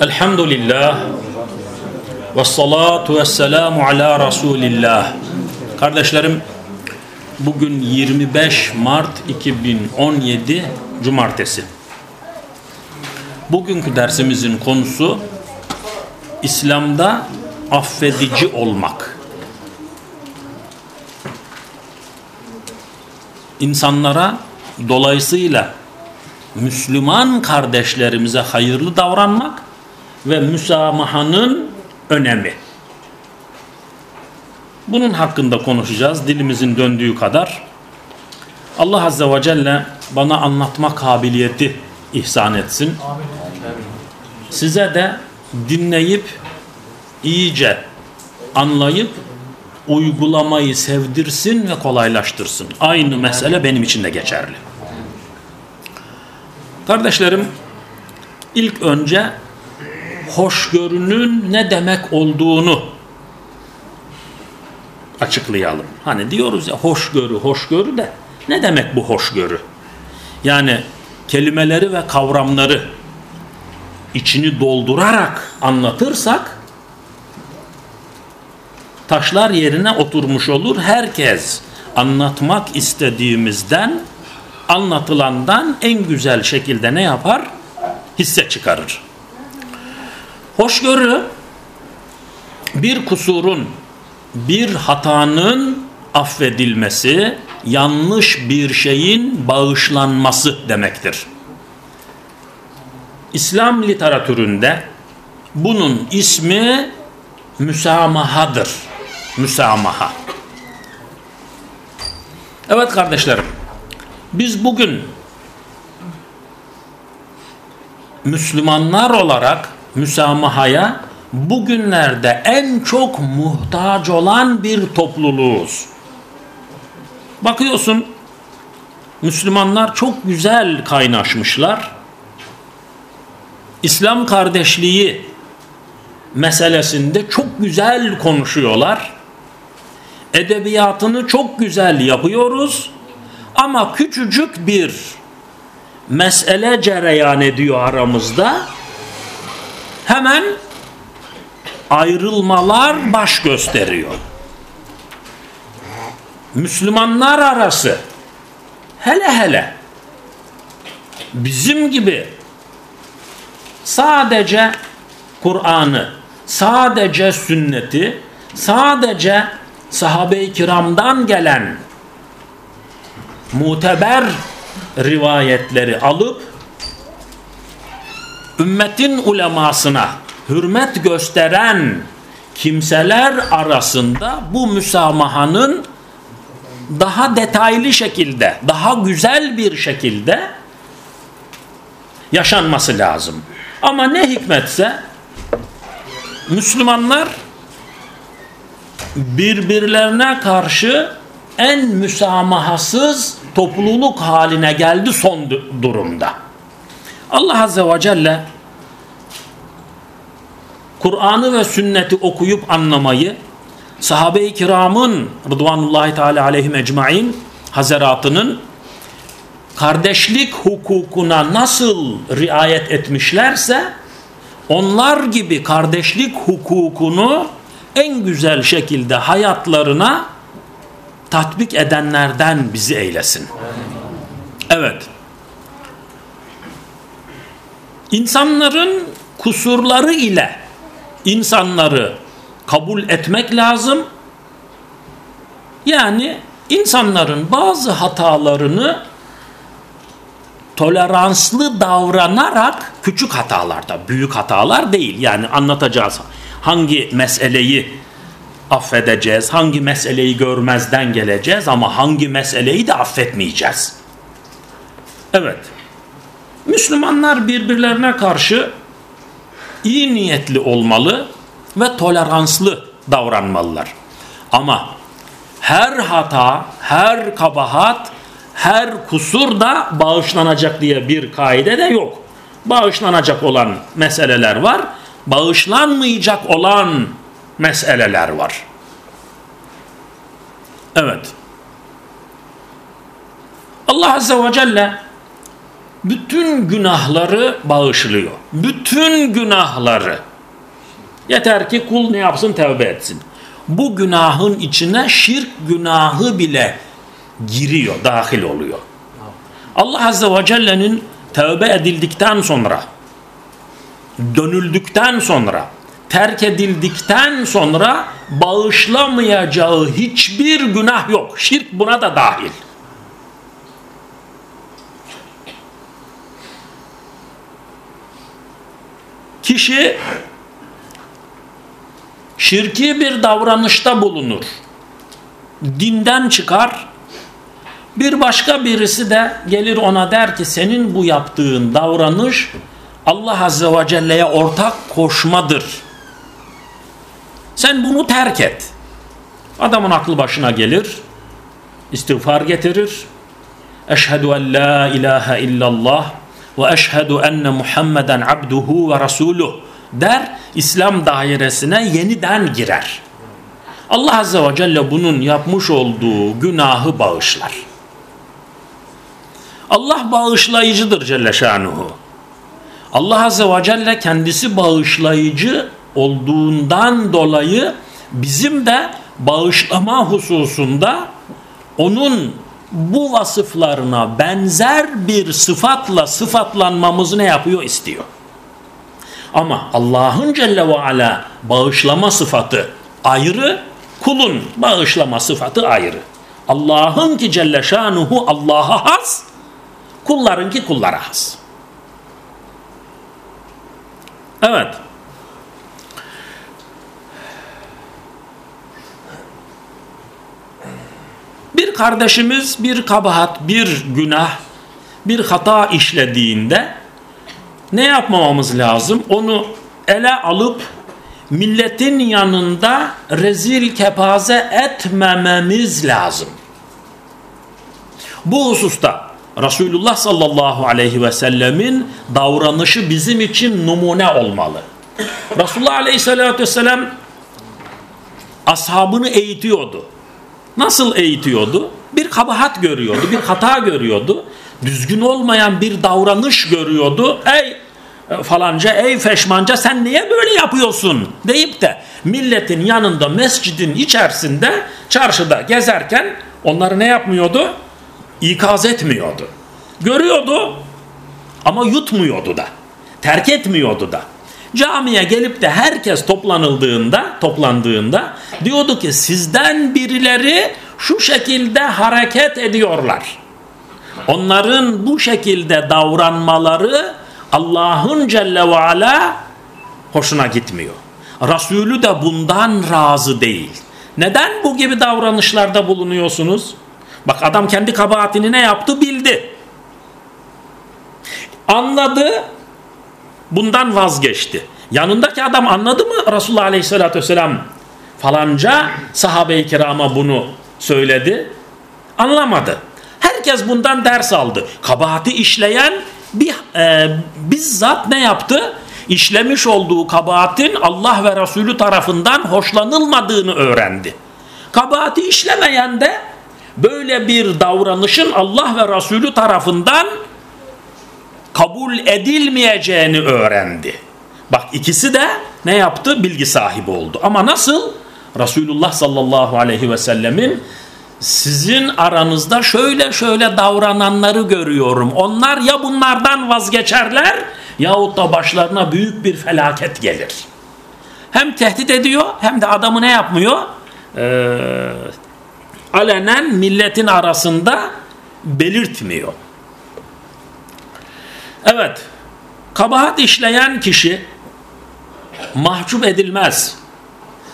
Elhamdülillah ve salatu ve selamu ala Resulillah. Kardeşlerim bugün 25 Mart 2017 Cumartesi. Bugünkü dersimizin konusu İslam'da affedici olmak. İnsanlara dolayısıyla Müslüman kardeşlerimize hayırlı davranmak ve müsamahanın önemi. Bunun hakkında konuşacağız dilimizin döndüğü kadar. Allah Azze ve Celle bana anlatma kabiliyeti ihsan etsin. Size de dinleyip iyice anlayıp uygulamayı sevdirsin ve kolaylaştırsın. Aynı mesele benim için de geçerli. Kardeşlerim ilk önce hoşgörünün ne demek olduğunu açıklayalım. Hani diyoruz ya hoşgörü, hoşgörü de ne demek bu hoşgörü? Yani kelimeleri ve kavramları içini doldurarak anlatırsak taşlar yerine oturmuş olur. Herkes anlatmak istediğimizden anlatılandan en güzel şekilde ne yapar? Hisse çıkarır. Hoşgörü bir kusurun, bir hatanın affedilmesi, yanlış bir şeyin bağışlanması demektir. İslam literatüründe bunun ismi müsamahadır. Müsamaha. Evet kardeşlerim, biz bugün Müslümanlar olarak müsamahaya bugünlerde en çok muhtaç olan bir topluluğuz. Bakıyorsun Müslümanlar çok güzel kaynaşmışlar. İslam kardeşliği meselesinde çok güzel konuşuyorlar. Edebiyatını çok güzel yapıyoruz. Ama küçücük bir mesele cereyan ediyor aramızda. Hemen ayrılmalar baş gösteriyor. Müslümanlar arası hele hele bizim gibi sadece Kur'an'ı, sadece sünneti, sadece sahabe-i kiramdan gelen muteber rivayetleri alıp ümmetin ulemasına hürmet gösteren kimseler arasında bu müsamahanın daha detaylı şekilde, daha güzel bir şekilde yaşanması lazım. Ama ne hikmetse Müslümanlar birbirlerine karşı en müsamahasız topluluk haline geldi son durumda. Allah Azze ve Celle Kur'an'ı ve sünneti okuyup anlamayı sahabe-i kiramın Rıdvanullahi Teala aleyhim ecmain hazaratının kardeşlik hukukuna nasıl riayet etmişlerse onlar gibi kardeşlik hukukunu en güzel şekilde hayatlarına tatbik edenlerden bizi eylesin. Evet. İnsanların kusurları ile insanları kabul etmek lazım. Yani insanların bazı hatalarını toleranslı davranarak küçük hatalarda, büyük hatalar değil. Yani anlatacağız hangi meseleyi affedeceğiz, hangi meseleyi görmezden geleceğiz ama hangi meseleyi de affetmeyeceğiz. Evet. Müslümanlar birbirlerine karşı iyi niyetli olmalı ve toleranslı davranmalılar. Ama her hata, her kabahat, her kusur da bağışlanacak diye bir kaide de yok. Bağışlanacak olan meseleler var, bağışlanmayacak olan meseleler var. Evet. Allah Azze ve Celle bütün günahları bağışlıyor. Bütün günahları. Yeter ki kul ne yapsın tevbe etsin. Bu günahın içine şirk günahı bile giriyor, dahil oluyor. Allah Azze ve Celle'nin tövbe edildikten sonra, dönüldükten sonra, terk edildikten sonra bağışlamayacağı hiçbir günah yok. Şirk buna da dahil. Kişi şirki bir davranışta bulunur. Dinden çıkar. Bir başka birisi de gelir ona der ki senin bu yaptığın davranış Allah Azze ve Celle'ye ortak koşmadır. Sen bunu terk et. Adamın aklı başına gelir. istiğfar getirir. Eşhedü en la ilahe illallah ve eşhedü enne Muhammeden abduhu ve rasuluh der İslam dairesine yeniden girer. Allah Azze ve Celle bunun yapmış olduğu günahı bağışlar. Allah bağışlayıcıdır Celle Şanuhu. Allah Azze ve Celle kendisi bağışlayıcı olduğundan dolayı bizim de bağışlama hususunda onun bu vasıflarına benzer bir sıfatla sıfatlanmamızı ne yapıyor istiyor. Ama Allah'ın Celle ve Ala bağışlama sıfatı ayrı, kulun bağışlama sıfatı ayrı. Allah'ın ki Celle Şanuhu Allah'a has, kulların ki kullara has. Evet. Bir kardeşimiz bir kabahat, bir günah, bir hata işlediğinde ne yapmamamız lazım? Onu ele alıp milletin yanında rezil kepaze etmememiz lazım. Bu hususta Resulullah sallallahu aleyhi ve sellemin davranışı bizim için numune olmalı. Resulullah aleyhissalatü vesselam ashabını eğitiyordu. Nasıl eğitiyordu? Bir kabahat görüyordu, bir hata görüyordu. Düzgün olmayan bir davranış görüyordu. Ey e, falanca, ey feşmanca sen niye böyle yapıyorsun deyip de milletin yanında mescidin içerisinde çarşıda gezerken onları ne yapmıyordu? İkaz etmiyordu. Görüyordu ama yutmuyordu da. Terk etmiyordu da. Camiye gelip de herkes toplanıldığında, toplandığında diyordu ki sizden birileri şu şekilde hareket ediyorlar. Onların bu şekilde davranmaları Allah'ın Celle ve Ala hoşuna gitmiyor. Resulü de bundan razı değil. Neden bu gibi davranışlarda bulunuyorsunuz? Bak adam kendi kabahatini ne yaptı bildi. Anladı bundan vazgeçti. Yanındaki adam anladı mı Resulullah Aleyhisselatü Vesselam falanca sahabe-i kirama bunu söyledi? Anlamadı. Herkes bundan ders aldı. Kabahati işleyen bir, e, bizzat ne yaptı? İşlemiş olduğu kabahatin Allah ve Resulü tarafından hoşlanılmadığını öğrendi. Kabahati işlemeyen de böyle bir davranışın Allah ve Resulü tarafından kabul edilmeyeceğini öğrendi. Bak ikisi de ne yaptı? Bilgi sahibi oldu. Ama nasıl? Resulullah sallallahu aleyhi ve sellemin sizin aranızda şöyle şöyle davrananları görüyorum. Onlar ya bunlardan vazgeçerler yahut da başlarına büyük bir felaket gelir. Hem tehdit ediyor hem de adamı ne yapmıyor? Ee, alenen milletin arasında belirtmiyor. Evet, kabahat işleyen kişi mahcup edilmez.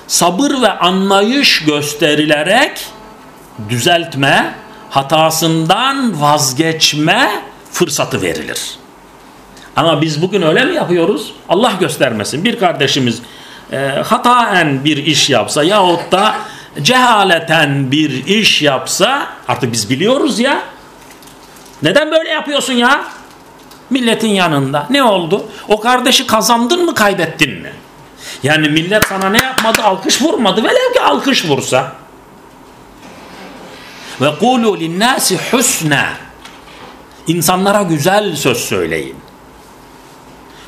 Sabır ve anlayış gösterilerek düzeltme, hatasından vazgeçme fırsatı verilir. Ama biz bugün öyle mi yapıyoruz? Allah göstermesin. Bir kardeşimiz e, hataen bir iş yapsa yahut da cehaleten bir iş yapsa artık biz biliyoruz ya. Neden böyle yapıyorsun ya? Milletin yanında. Ne oldu? O kardeşi kazandın mı kaybettin mi? Yani millet sana ne yapmadı? Alkış vurmadı. Velev ki alkış vursa. Ve kulu linnâsi husna. İnsanlara güzel söz söyleyin.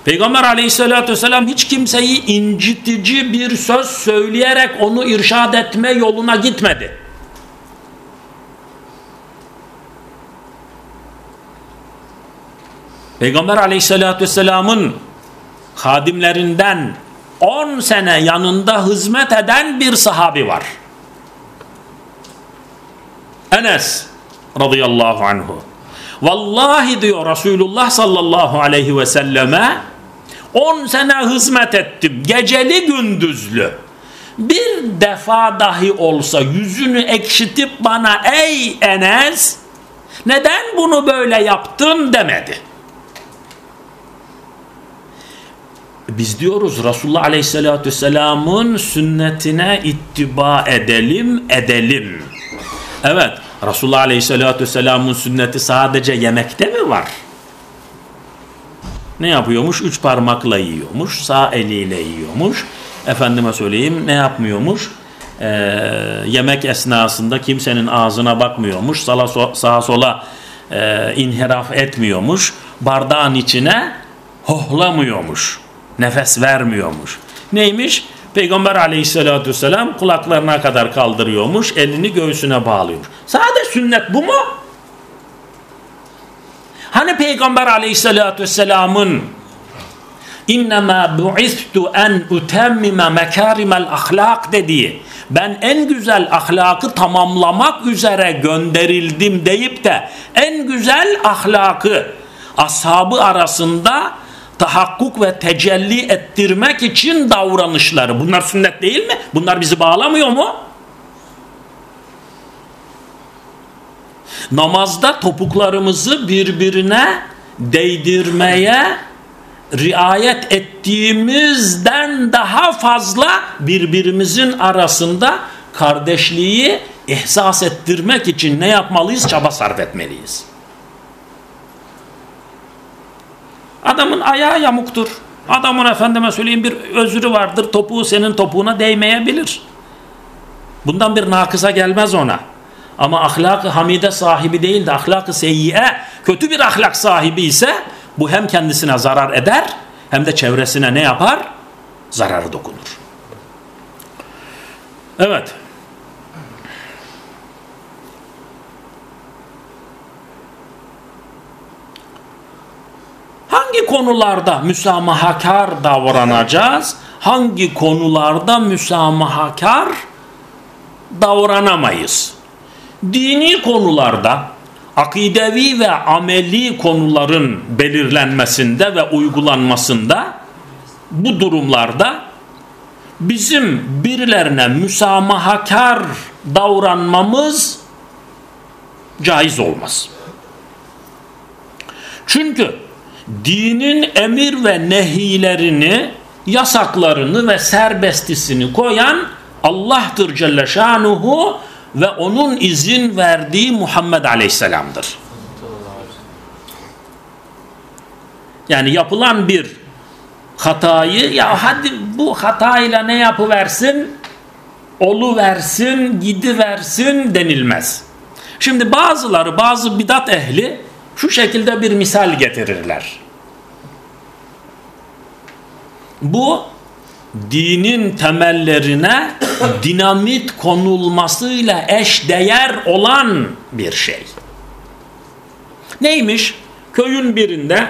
Peygamber aleyhissalatü vesselam hiç kimseyi incitici bir söz söyleyerek onu irşad etme yoluna gitmedi. Peygamber aleyhissalatü vesselamın hadimlerinden 10 sene yanında hizmet eden bir sahabi var. Enes radıyallahu anhu. Vallahi diyor Resulullah sallallahu aleyhi ve selleme 10 sene hizmet ettim geceli gündüzlü. Bir defa dahi olsa yüzünü ekşitip bana ey Enes neden bunu böyle yaptın demedi. Biz diyoruz Resulullah Aleyhisselatü Vesselam'ın sünnetine ittiba edelim, edelim. Evet, Resulullah Aleyhisselatü Vesselam'ın sünneti sadece yemekte mi var? Ne yapıyormuş? Üç parmakla yiyormuş, sağ eliyle yiyormuş. Efendime söyleyeyim ne yapmıyormuş? Ee, yemek esnasında kimsenin ağzına bakmıyormuş, sağa, sağa sola e, inhiraf etmiyormuş, bardağın içine hohlamıyormuş nefes vermiyormuş. Neymiş? Peygamber aleyhissalatü vesselam kulaklarına kadar kaldırıyormuş, elini göğsüne bağlıyormuş. Sade sünnet bu mu? Hani Peygamber aleyhissalatü vesselamın İnnemâ bu'istu en utemmime mekârimel ahlak dediği ben en güzel ahlakı tamamlamak üzere gönderildim deyip de en güzel ahlakı ashabı arasında tahakkuk ve tecelli ettirmek için davranışları. Bunlar sünnet değil mi? Bunlar bizi bağlamıyor mu? Namazda topuklarımızı birbirine değdirmeye riayet ettiğimizden daha fazla birbirimizin arasında kardeşliği ihsas ettirmek için ne yapmalıyız? Çaba sarf etmeliyiz. Adamın ayağı yamuktur. Adamın efendime söyleyeyim bir özrü vardır. Topuğu senin topuğuna değmeyebilir. Bundan bir nakısa gelmez ona. Ama ahlak-ı hamide sahibi değil de ahlak-ı seyyiye kötü bir ahlak sahibi ise bu hem kendisine zarar eder hem de çevresine ne yapar? Zararı dokunur. Evet. hangi konularda müsamahakar davranacağız? Hangi konularda müsamahakar davranamayız? Dini konularda akidevi ve ameli konuların belirlenmesinde ve uygulanmasında bu durumlarda bizim birilerine müsamahakar davranmamız caiz olmaz. Çünkü dinin emir ve nehilerini, yasaklarını ve serbestisini koyan Allah'tır Celle Şanuhu ve onun izin verdiği Muhammed Aleyhisselam'dır. Yani yapılan bir hatayı ya hadi bu hatayla ne yapıversin? Olu versin, gidi versin denilmez. Şimdi bazıları, bazı bidat ehli şu şekilde bir misal getirirler. Bu dinin temellerine dinamit konulmasıyla eş değer olan bir şey. Neymiş? Köyün birinde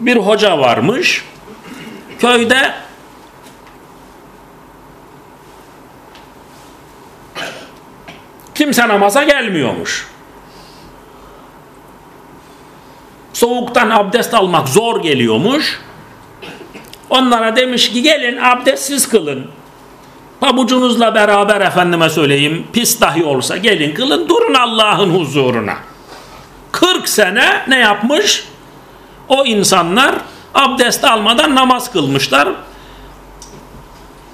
bir hoca varmış. Köyde kimse namaza gelmiyormuş. Soğuktan abdest almak zor geliyormuş. Onlara demiş ki gelin abdestsiz kılın. Pabucunuzla beraber efendime söyleyeyim pis dahi olsa gelin kılın durun Allah'ın huzuruna. 40 sene ne yapmış? O insanlar abdest almadan namaz kılmışlar.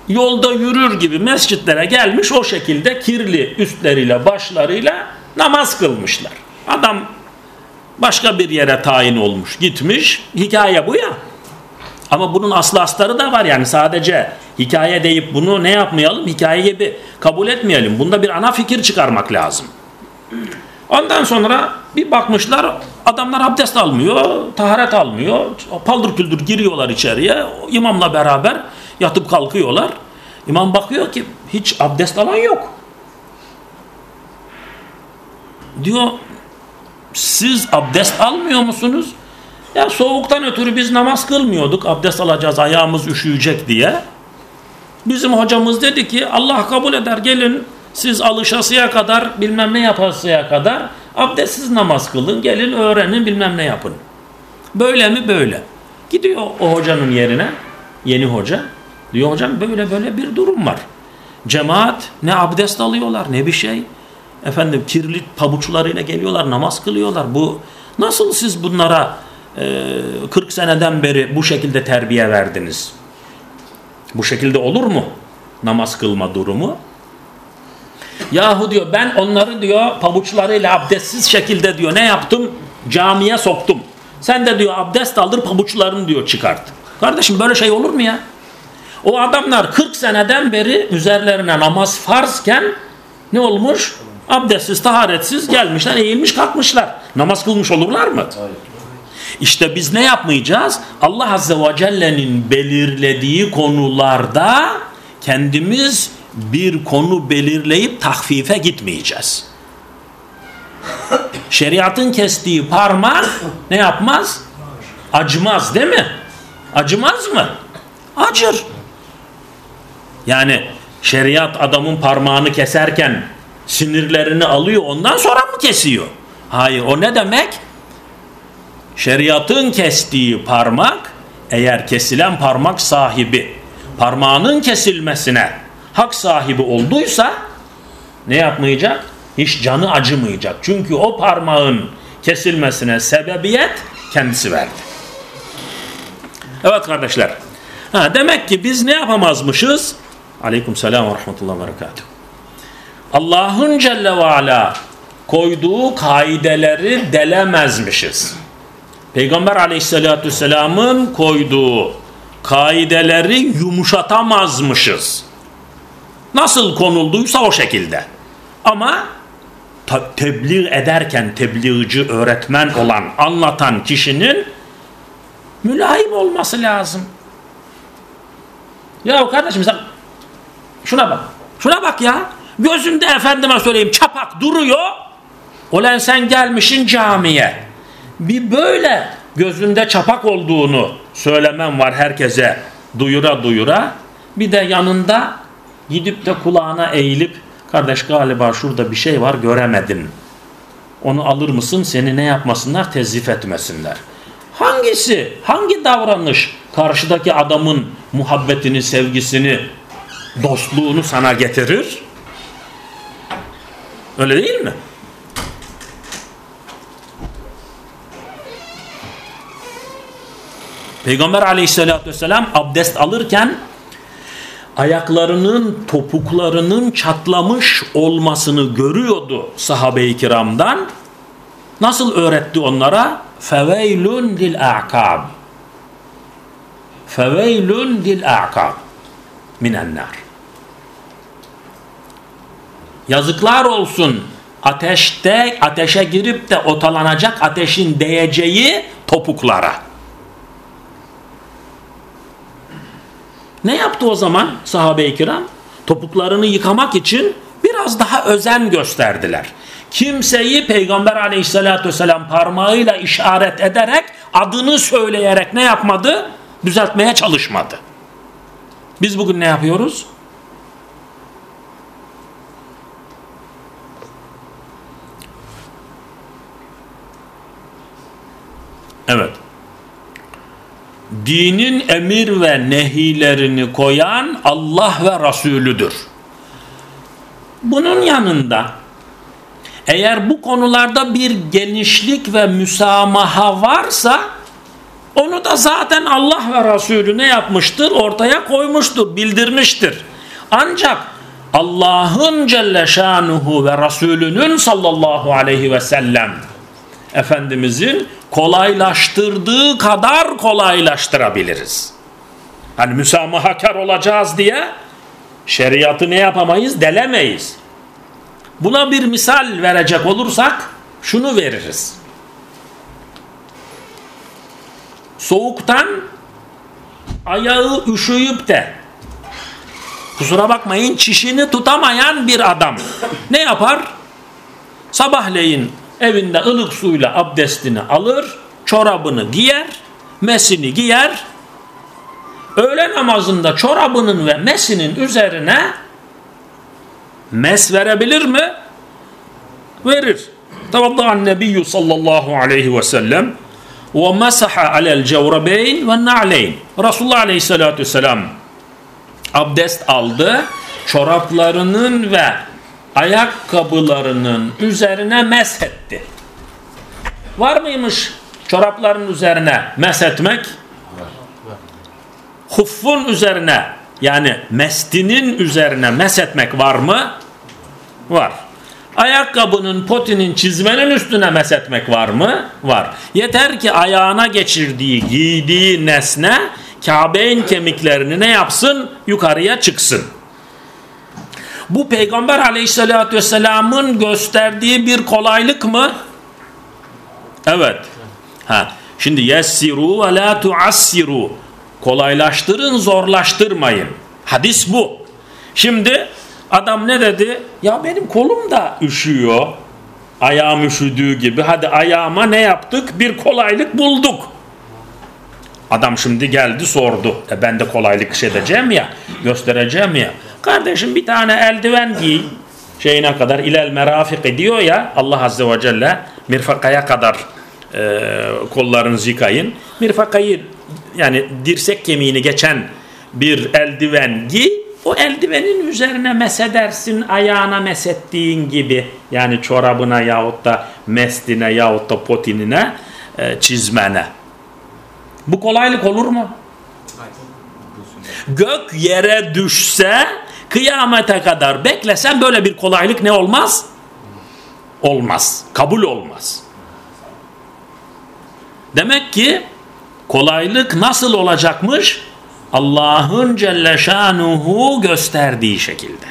Yolda yürür gibi mescitlere gelmiş o şekilde kirli üstleriyle başlarıyla namaz kılmışlar. Adam başka bir yere tayin olmuş gitmiş hikaye bu ya ama bunun aslı astarı da var yani sadece hikaye deyip bunu ne yapmayalım hikaye gibi kabul etmeyelim bunda bir ana fikir çıkarmak lazım Ondan sonra bir bakmışlar adamlar abdest almıyor, taharet almıyor. Paldır küldür giriyorlar içeriye. imamla beraber yatıp kalkıyorlar. İmam bakıyor ki hiç abdest alan yok. Diyor siz abdest almıyor musunuz? Ya soğuktan ötürü biz namaz kılmıyorduk. Abdest alacağız ayağımız üşüyecek diye. Bizim hocamız dedi ki Allah kabul eder gelin siz alışasıya kadar bilmem ne yapasıya kadar abdestsiz namaz kılın gelin öğrenin bilmem ne yapın. Böyle mi böyle. Gidiyor o hocanın yerine yeni hoca. Diyor hocam böyle böyle bir durum var. Cemaat ne abdest alıyorlar ne bir şey. Efendim kirli pabuçlarıyla geliyorlar namaz kılıyorlar. Bu nasıl siz bunlara e, 40 seneden beri bu şekilde terbiye verdiniz? Bu şekilde olur mu? Namaz kılma durumu. Yahu diyor ben onları diyor pabuçlarıyla abdestsiz şekilde diyor ne yaptım? Camiye soktum. Sen de diyor abdest aldır pabuçlarını diyor çıkart. Kardeşim böyle şey olur mu ya? O adamlar 40 seneden beri üzerlerine namaz farzken ne olmuş? Abdestsiz, taharetsiz gelmişler, eğilmiş kalkmışlar. Namaz kılmış olurlar mı? Hayır. İşte biz ne yapmayacağız? Allah Azze ve Celle'nin belirlediği konularda kendimiz bir konu belirleyip tahfife gitmeyeceğiz. Şeriatın kestiği parmak ne yapmaz? Acımaz değil mi? Acımaz mı? Acır. Yani şeriat adamın parmağını keserken sinirlerini alıyor ondan sonra mı kesiyor? Hayır o ne demek? Şeriatın kestiği parmak eğer kesilen parmak sahibi parmağının kesilmesine hak sahibi olduysa ne yapmayacak? Hiç canı acımayacak. Çünkü o parmağın kesilmesine sebebiyet kendisi verdi. Evet kardeşler. Ha, demek ki biz ne yapamazmışız? Aleyküm selam ve rahmetullah ve berekatuhu. Allah'ın Celle ve Ala koyduğu kaideleri delemezmişiz. Peygamber aleyhissalatü vesselamın koyduğu kaideleri yumuşatamazmışız. Nasıl konulduysa o şekilde. Ama tebliğ ederken tebliğci öğretmen olan, anlatan kişinin mülayim olması lazım. Ya kardeşim sen şuna bak. Şuna bak ya. Gözünde efendime söyleyeyim çapak duruyor. Olan sen gelmişin camiye. Bir böyle gözünde çapak olduğunu söylemem var herkese duyura duyura. Bir de yanında gidip de kulağına eğilip kardeş galiba şurada bir şey var göremedin. Onu alır mısın seni ne yapmasınlar tezif etmesinler. Hangisi hangi davranış karşıdaki adamın muhabbetini sevgisini dostluğunu sana getirir? Öyle değil mi? Peygamber aleyhissalatü vesselam abdest alırken ayaklarının topuklarının çatlamış olmasını görüyordu sahabe-i kiramdan. Nasıl öğretti onlara? Feveylun lil a'kab. Feveylun lil a'kab minennar. Yazıklar olsun ateşte ateşe girip de otalanacak ateşin değeceği topuklara. Ne yaptı o zaman sahabe-i kiram? Topuklarını yıkamak için biraz daha özen gösterdiler. Kimseyi Peygamber aleyhissalatü vesselam parmağıyla işaret ederek adını söyleyerek ne yapmadı? Düzeltmeye çalışmadı. Biz bugün ne yapıyoruz? Evet. Dinin emir ve nehilerini koyan Allah ve Resulüdür. Bunun yanında eğer bu konularda bir genişlik ve müsamaha varsa onu da zaten Allah ve Resulü ne yapmıştır? Ortaya koymuştur, bildirmiştir. Ancak Allah'ın Celle Şanuhu ve Resulünün sallallahu aleyhi ve sellem Efendimizin kolaylaştırdığı kadar kolaylaştırabiliriz. Hani müsamahakar olacağız diye şeriatı ne yapamayız? Delemeyiz. Buna bir misal verecek olursak şunu veririz. Soğuktan ayağı üşüyüp de kusura bakmayın çişini tutamayan bir adam ne yapar? Sabahleyin evinde ılık suyla abdestini alır, çorabını giyer, mesini giyer, öğle namazında çorabının ve mesinin üzerine mes verebilir mi? Verir. Tavaddahan nebiyyü sallallahu aleyhi ve sellem ve mesaha alel cevrabeyn ve na'leyn. Resulullah aleyhissalatü vesselam abdest aldı. Çoraplarının ve ayakkabılarının üzerine meshetti. Var mıymış çorapların üzerine meshetmek? Huffun üzerine yani mestinin üzerine meshetmek var mı? Var. Ayakkabının, potinin, çizmenin üstüne meshetmek var mı? Var. Yeter ki ayağına geçirdiği, giydiği nesne Kabe'nin kemiklerini ne yapsın? Yukarıya çıksın. Bu Peygamber aleyhissalatü vesselamın gösterdiği bir kolaylık mı? Evet. Ha. Şimdi yessiru ve la tuassiru. Kolaylaştırın, zorlaştırmayın. Hadis bu. Şimdi adam ne dedi? Ya benim kolum da üşüyor. Ayağım üşüdüğü gibi. Hadi ayağıma ne yaptık? Bir kolaylık bulduk. Adam şimdi geldi sordu. E ben de kolaylık iş edeceğim ya. Göstereceğim ya. Kardeşim bir tane eldiven giy. Şeyine kadar ilel merafik ediyor ya Allah Azze ve Celle mirfakaya kadar e, kollarınızı yıkayın. Mirfakayı yani dirsek kemiğini geçen bir eldiven giy. O eldivenin üzerine mesedersin ayağına mesettiğin gibi. Yani çorabına yahut da mestine yahut da potinine e, çizmene. Bu kolaylık olur mu? Gök yere düşse kıyamete kadar beklesen böyle bir kolaylık ne olmaz? Olmaz. Kabul olmaz. Demek ki kolaylık nasıl olacakmış? Allah'ın Celle Şanuhu gösterdiği şekilde.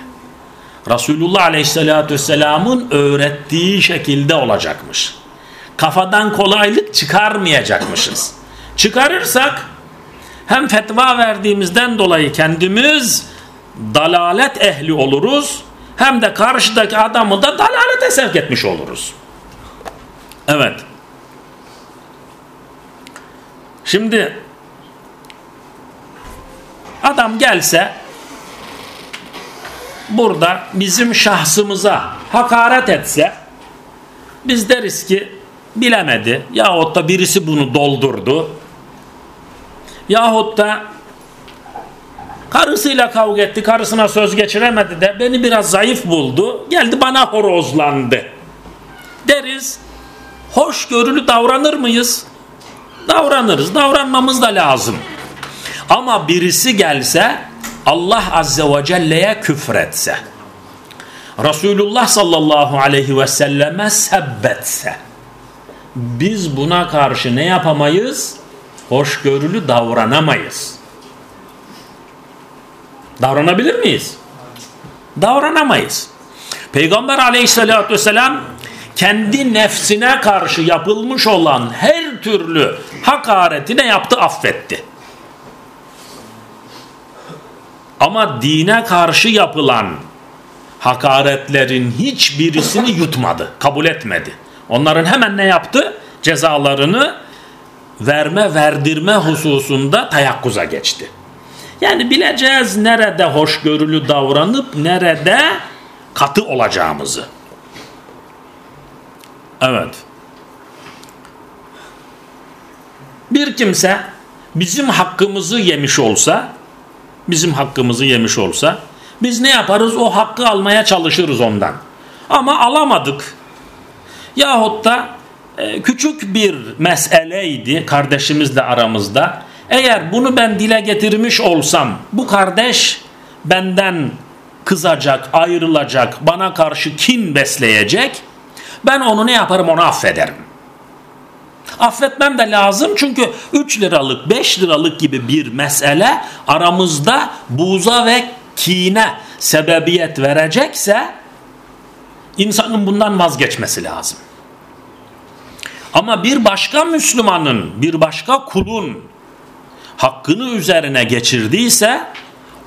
Resulullah Aleyhisselatü Vesselam'ın öğrettiği şekilde olacakmış. Kafadan kolaylık çıkarmayacakmışız. Çıkarırsak hem fetva verdiğimizden dolayı kendimiz dalalet ehli oluruz hem de karşıdaki adamı da dalalete sevk etmiş oluruz. Evet. Şimdi adam gelse burada bizim şahsımıza hakaret etse biz deriz ki bilemedi yahut da birisi bunu doldurdu yahut da karısıyla kavga etti karısına söz geçiremedi de beni biraz zayıf buldu geldi bana horozlandı deriz hoşgörülü davranır mıyız davranırız davranmamız da lazım ama birisi gelse Allah Azze ve Celle'ye küfretse Resulullah sallallahu aleyhi ve selleme sebbetse biz buna karşı ne yapamayız? Hoşgörülü davranamayız. Davranabilir miyiz? Davranamayız. Peygamber aleyhissalatü vesselam kendi nefsine karşı yapılmış olan her türlü hakareti ne yaptı? Affetti. Ama dine karşı yapılan hakaretlerin hiçbirisini yutmadı, kabul etmedi. Onların hemen ne yaptı? Cezalarını verme verdirme hususunda tayakkuza geçti. Yani bileceğiz nerede hoşgörülü davranıp nerede katı olacağımızı. Evet. Bir kimse bizim hakkımızı yemiş olsa, bizim hakkımızı yemiş olsa, biz ne yaparız? O hakkı almaya çalışırız ondan. Ama alamadık. Yahut da e, küçük bir meseleydi kardeşimizle aramızda. Eğer bunu ben dile getirmiş olsam bu kardeş benden kızacak, ayrılacak, bana karşı kin besleyecek. Ben onu ne yaparım onu affederim. Affetmem de lazım çünkü 3 liralık 5 liralık gibi bir mesele aramızda buza ve kine sebebiyet verecekse insanın bundan vazgeçmesi lazım. Ama bir başka Müslümanın, bir başka kulun hakkını üzerine geçirdiyse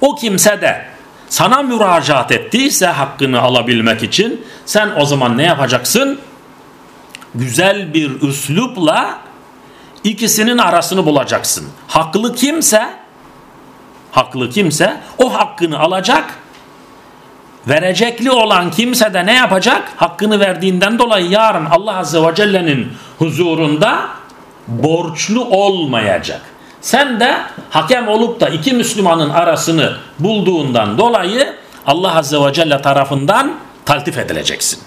o kimse de sana müracaat ettiyse hakkını alabilmek için sen o zaman ne yapacaksın? Güzel bir üslupla ikisinin arasını bulacaksın. Haklı kimse haklı kimse o hakkını alacak. Verecekli olan kimse de ne yapacak? Hakkını verdiğinden dolayı yarın Allah Azze ve Celle'nin huzurunda borçlu olmayacak. Sen de hakem olup da iki Müslümanın arasını bulduğundan dolayı Allah Azze ve Celle tarafından taltif edileceksin.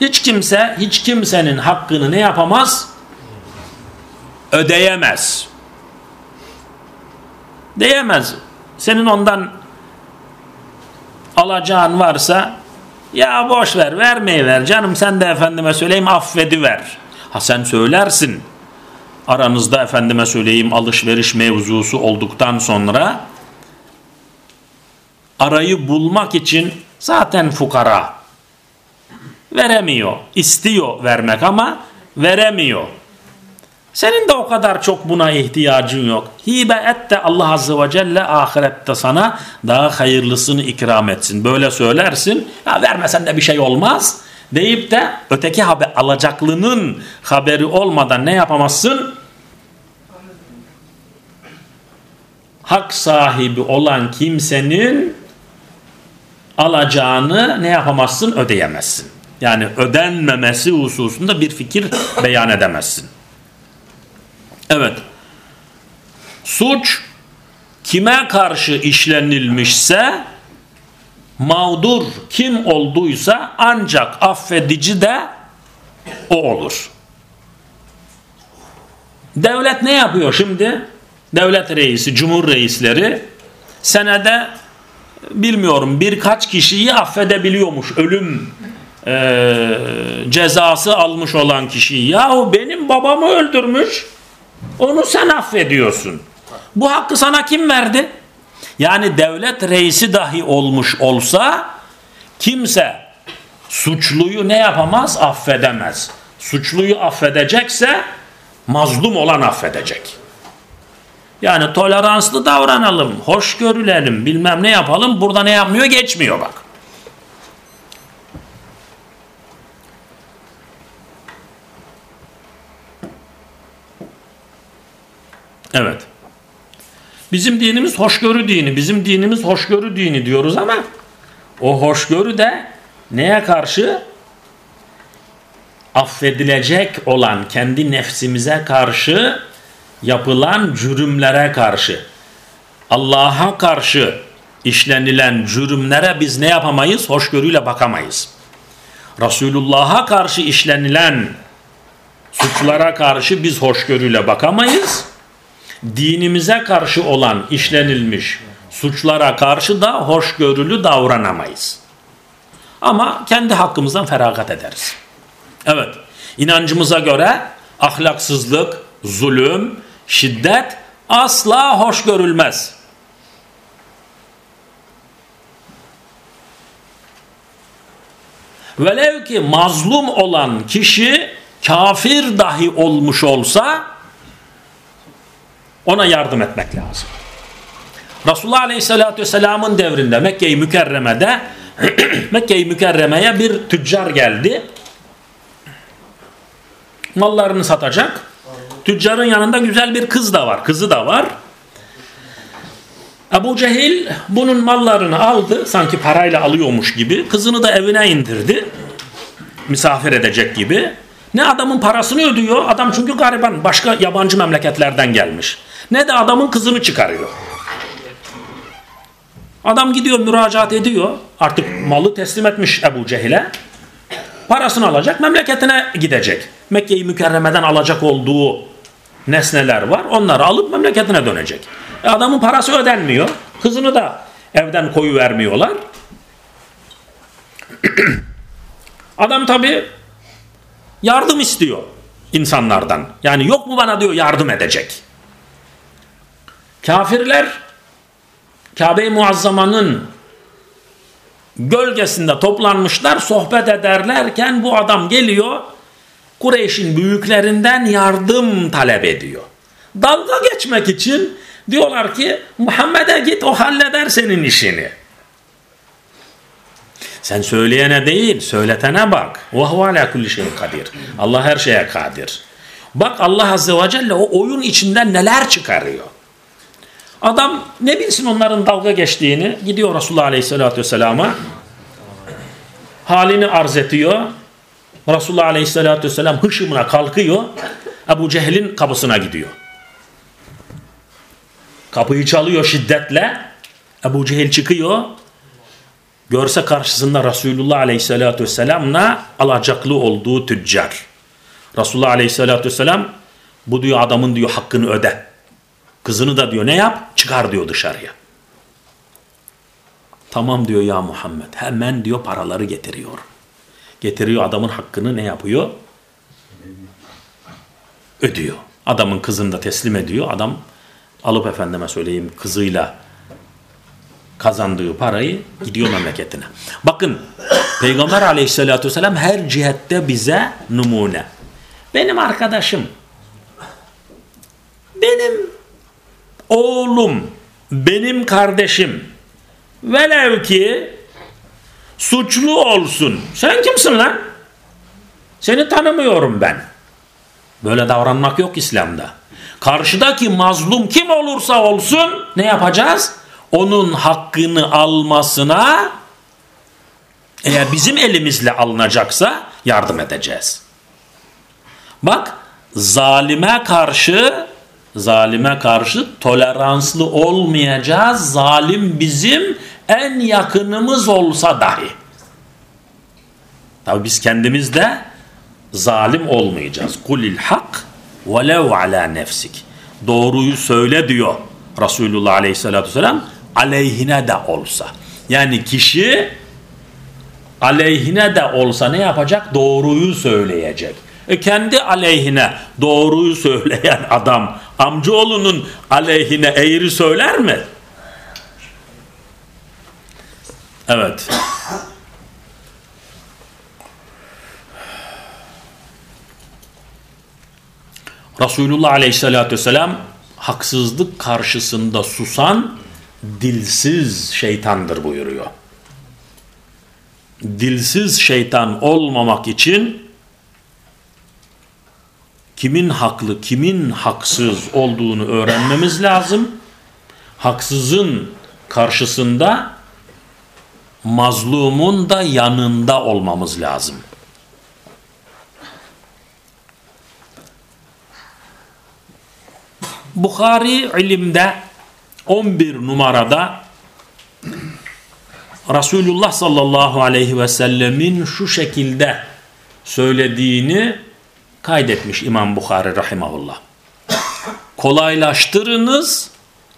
Hiç kimse, hiç kimsenin hakkını ne yapamaz? Ödeyemez. Diyemez. Senin ondan alacağın varsa ya boş ver vermeyi ver canım sen de efendime söyleyeyim affedi ver. Ha sen söylersin aranızda efendime söyleyeyim alışveriş mevzusu olduktan sonra arayı bulmak için zaten fukara veremiyor. istiyor vermek ama veremiyor. Senin de o kadar çok buna ihtiyacın yok. Hibe et de Allah Azze ve Celle ahirette sana daha hayırlısını ikram etsin. Böyle söylersin. Ya vermesen de bir şey olmaz. Deyip de öteki haber, alacaklının haberi olmadan ne yapamazsın? Hak sahibi olan kimsenin alacağını ne yapamazsın? Ödeyemezsin. Yani ödenmemesi hususunda bir fikir beyan edemezsin. Evet. Suç kime karşı işlenilmişse mağdur kim olduysa ancak affedici de o olur. Devlet ne yapıyor şimdi? Devlet reisi, cumhur reisleri senede bilmiyorum birkaç kişiyi affedebiliyormuş ölüm e, cezası almış olan kişiyi. Yahu benim babamı öldürmüş onu sen affediyorsun. Bu hakkı sana kim verdi? Yani devlet reisi dahi olmuş olsa kimse suçluyu ne yapamaz? Affedemez. Suçluyu affedecekse mazlum olan affedecek. Yani toleranslı davranalım, hoş görülelim, bilmem ne yapalım. Burada ne yapmıyor? Geçmiyor bak. Evet. Bizim dinimiz hoşgörü dini, bizim dinimiz hoşgörü dini diyoruz ama o hoşgörü de neye karşı? Affedilecek olan kendi nefsimize karşı yapılan cürümlere karşı. Allah'a karşı işlenilen cürümlere biz ne yapamayız? Hoşgörüyle bakamayız. Resulullah'a karşı işlenilen suçlara karşı biz hoşgörüyle bakamayız dinimize karşı olan işlenilmiş suçlara karşı da hoşgörülü davranamayız. Ama kendi hakkımızdan feragat ederiz. Evet, inancımıza göre ahlaksızlık, zulüm, şiddet asla hoş görülmez. Velev ki mazlum olan kişi kafir dahi olmuş olsa ona yardım etmek lazım. Resulullah Aleyhisselatü Vesselam'ın devrinde Mekke-i Mükerreme'de Mekke-i Mükerreme'ye bir tüccar geldi. Mallarını satacak. Tüccarın yanında güzel bir kız da var. Kızı da var. Ebu Cehil bunun mallarını aldı. Sanki parayla alıyormuş gibi. Kızını da evine indirdi. Misafir edecek gibi. Ne adamın parasını ödüyor. Adam çünkü gariban. Başka yabancı memleketlerden gelmiş ne de adamın kızını çıkarıyor. Adam gidiyor müracaat ediyor. Artık malı teslim etmiş Ebu Cehil'e. Parasını alacak memleketine gidecek. Mekke-i Mükerreme'den alacak olduğu nesneler var. Onları alıp memleketine dönecek. E adamın parası ödenmiyor. Kızını da evden koyu vermiyorlar. Adam tabi yardım istiyor insanlardan. Yani yok mu bana diyor yardım edecek. Kafirler Kabe-i Muazzama'nın gölgesinde toplanmışlar sohbet ederlerken bu adam geliyor Kureyş'in büyüklerinden yardım talep ediyor. Dalga geçmek için diyorlar ki Muhammed'e git o halleder senin işini. Sen söyleyene değil, söyletene bak. Vahve ala kulli şeyin kadir. Allah her şeye kadir. Bak Allah Azze ve Celle o oyun içinden neler çıkarıyor. Adam ne bilsin onların dalga geçtiğini gidiyor Resulullah Aleyhisselatü Vesselam'a halini arz ediyor. Resulullah Aleyhisselatü Vesselam hışımına kalkıyor. Ebu Cehil'in kapısına gidiyor. Kapıyı çalıyor şiddetle. Ebu Cehil çıkıyor. Görse karşısında Resulullah Aleyhisselatü Vesselam'la alacaklı olduğu tüccar. Resulullah Aleyhisselatü Vesselam bu diyor adamın diyor hakkını öde. Kızını da diyor ne yap? Çıkar diyor dışarıya. Tamam diyor ya Muhammed. Hemen diyor paraları getiriyor. Getiriyor adamın hakkını ne yapıyor? Ödüyor. Adamın kızını da teslim ediyor. Adam alıp efendime söyleyeyim kızıyla kazandığı parayı gidiyor memleketine. Bakın Peygamber aleyhissalatü vesselam her cihette bize numune. Benim arkadaşım, benim oğlum, benim kardeşim velev ki suçlu olsun. Sen kimsin lan? Seni tanımıyorum ben. Böyle davranmak yok İslam'da. Karşıdaki mazlum kim olursa olsun ne yapacağız? Onun hakkını almasına eğer bizim elimizle alınacaksa yardım edeceğiz. Bak zalime karşı zalime karşı toleranslı olmayacağız. Zalim bizim en yakınımız olsa dahi. Tabi biz kendimiz de zalim olmayacağız. Kulil hak velev ala nefsik. Doğruyu söyle diyor Resulullah aleyhissalatü vesselam aleyhine de olsa. Yani kişi aleyhine de olsa ne yapacak? Doğruyu söyleyecek. E kendi aleyhine doğruyu söyleyen adam amcaoğlunun aleyhine eğri söyler mi? Evet. Resulullah Aleyhisselatü Vesselam haksızlık karşısında susan dilsiz şeytandır buyuruyor. Dilsiz şeytan olmamak için kimin haklı, kimin haksız olduğunu öğrenmemiz lazım. Haksızın karşısında mazlumun da yanında olmamız lazım. Bukhari ilimde 11 numarada Resulullah sallallahu aleyhi ve sellemin şu şekilde söylediğini kaydetmiş İmam Bukhari rahimahullah. Kolaylaştırınız,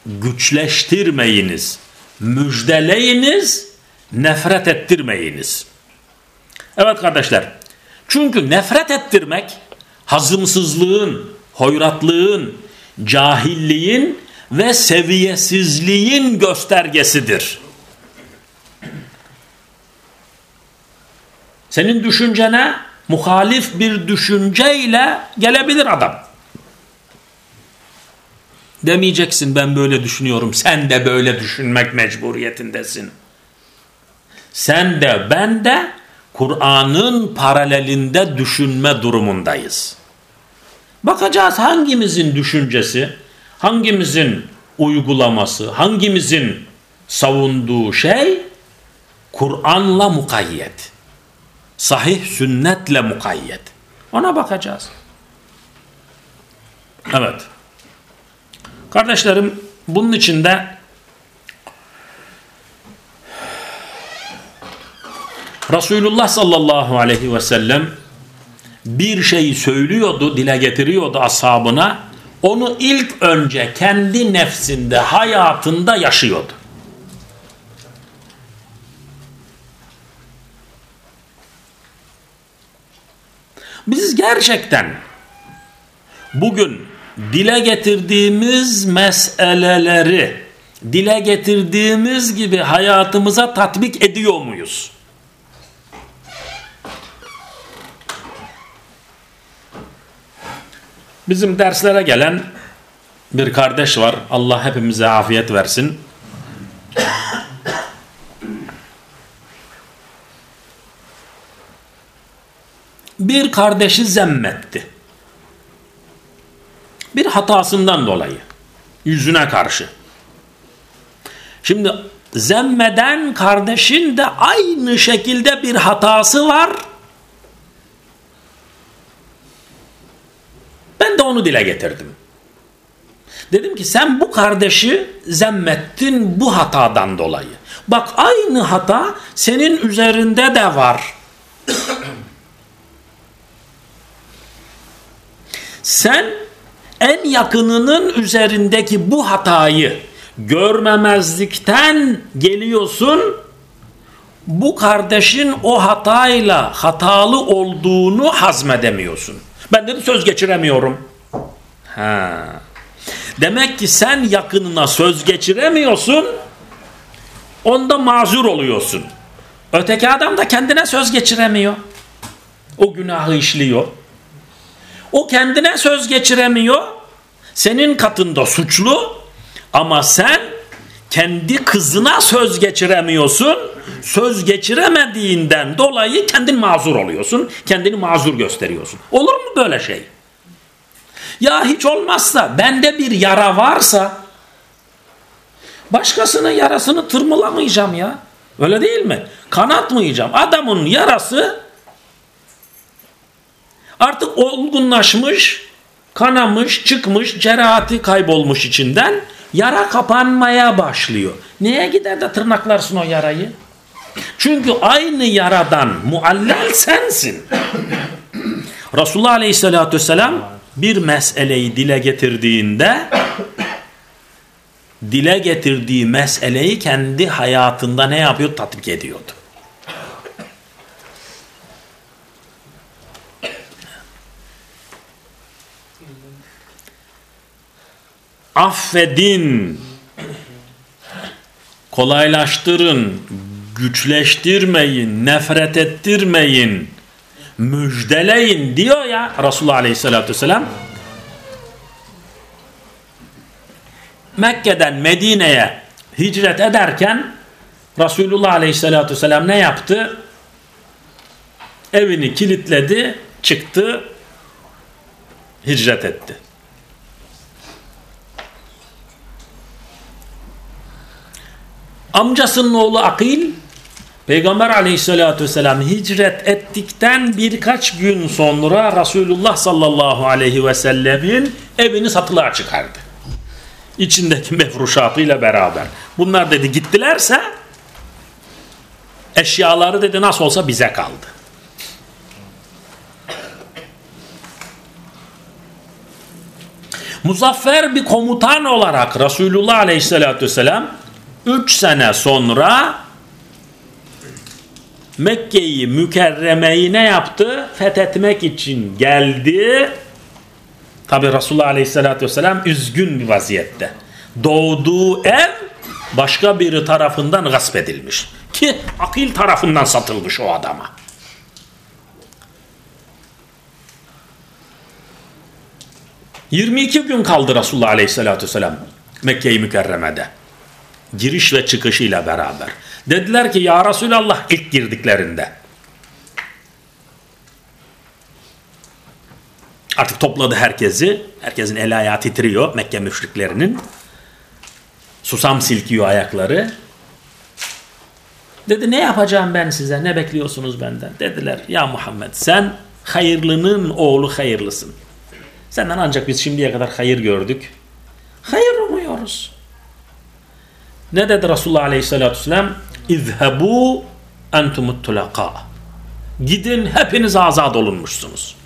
güçleştirmeyiniz, müjdeleyiniz, nefret ettirmeyiniz. Evet kardeşler, çünkü nefret ettirmek hazımsızlığın, hoyratlığın, cahilliğin ve seviyesizliğin göstergesidir. Senin düşüncene muhalif bir düşünceyle gelebilir adam. Demeyeceksin ben böyle düşünüyorum. Sen de böyle düşünmek mecburiyetindesin. Sen de ben de Kur'an'ın paralelinde düşünme durumundayız. Bakacağız hangimizin düşüncesi, hangimizin uygulaması, hangimizin savunduğu şey Kur'an'la mukayyet. Sahih sünnetle mukayyet. Ona bakacağız. Evet. Kardeşlerim bunun içinde Resulullah sallallahu aleyhi ve sellem bir şeyi söylüyordu, dile getiriyordu ashabına. Onu ilk önce kendi nefsinde, hayatında yaşıyordu. Biz gerçekten bugün dile getirdiğimiz meseleleri dile getirdiğimiz gibi hayatımıza tatbik ediyor muyuz? Bizim derslere gelen bir kardeş var. Allah hepimize afiyet versin. Bir kardeşi zemmetti. Bir hatasından dolayı. Yüzüne karşı. Şimdi zemmeden kardeşin de aynı şekilde bir hatası var. Ben de onu dile getirdim. Dedim ki sen bu kardeşi zemmettin bu hatadan dolayı. Bak aynı hata senin üzerinde de var. Sen en yakınının üzerindeki bu hatayı görmemezlikten geliyorsun. Bu kardeşin o hatayla hatalı olduğunu hazmedemiyorsun. Ben dedi söz geçiremiyorum. Ha. Demek ki sen yakınına söz geçiremiyorsun. Onda mazur oluyorsun. Öteki adam da kendine söz geçiremiyor. O günahı işliyor. O kendine söz geçiremiyor. Senin katında suçlu ama sen kendi kızına söz geçiremiyorsun. Söz geçiremediğinden dolayı kendin mazur oluyorsun. Kendini mazur gösteriyorsun. Olur mu böyle şey? Ya hiç olmazsa bende bir yara varsa başkasının yarasını tırmalamayacağım ya. Öyle değil mi? Kanatmayacağım. Adamın yarası artık olgunlaşmış, kanamış, çıkmış, cerahati kaybolmuş içinden yara kapanmaya başlıyor. Neye gider de tırnaklarsın o yarayı? Çünkü aynı yaradan muallel sensin. Resulullah Aleyhisselatü Vesselam bir meseleyi dile getirdiğinde dile getirdiği meseleyi kendi hayatında ne yapıyor? Tatbik ediyordu. Affedin, kolaylaştırın, güçleştirmeyin, nefret ettirmeyin, müjdeleyin diyor ya Resulullah Aleyhisselatü Vesselam. Mekke'den Medine'ye hicret ederken Resulullah Aleyhisselatü Vesselam ne yaptı? Evini kilitledi, çıktı, hicret etti. Amcasının oğlu Akil Peygamber aleyhissalatü vesselam hicret ettikten birkaç gün sonra Resulullah sallallahu aleyhi ve sellemin evini satılığa çıkardı. İçindeki mefruşatıyla beraber. Bunlar dedi gittilerse eşyaları dedi nasıl olsa bize kaldı. Muzaffer bir komutan olarak Resulullah aleyhissalatü vesselam 3 sene sonra Mekke'yi mükerremeyi ne yaptı? Fethetmek için geldi. Tabi Resulullah Aleyhisselatü Vesselam üzgün bir vaziyette. Doğduğu ev başka biri tarafından gasp edilmiş. Ki akil tarafından satılmış o adama. Yirmi iki gün kaldı Resulullah Aleyhisselatü Vesselam Mekke'yi mükerremede giriş ve çıkışıyla beraber. Dediler ki ya Resulallah ilk girdiklerinde. Artık topladı herkesi. Herkesin el ayağı titriyor Mekke müşriklerinin. Susam silkiyor ayakları. Dedi ne yapacağım ben size ne bekliyorsunuz benden? Dediler ya Muhammed sen hayırlının oğlu hayırlısın. Senden ancak biz şimdiye kadar hayır gördük. Hayır umuyoruz. Ne dedi Resulullah Aleyhisselatü Vesselam? İzhebu entumut tulaka. Gidin hepiniz azad olunmuşsunuz.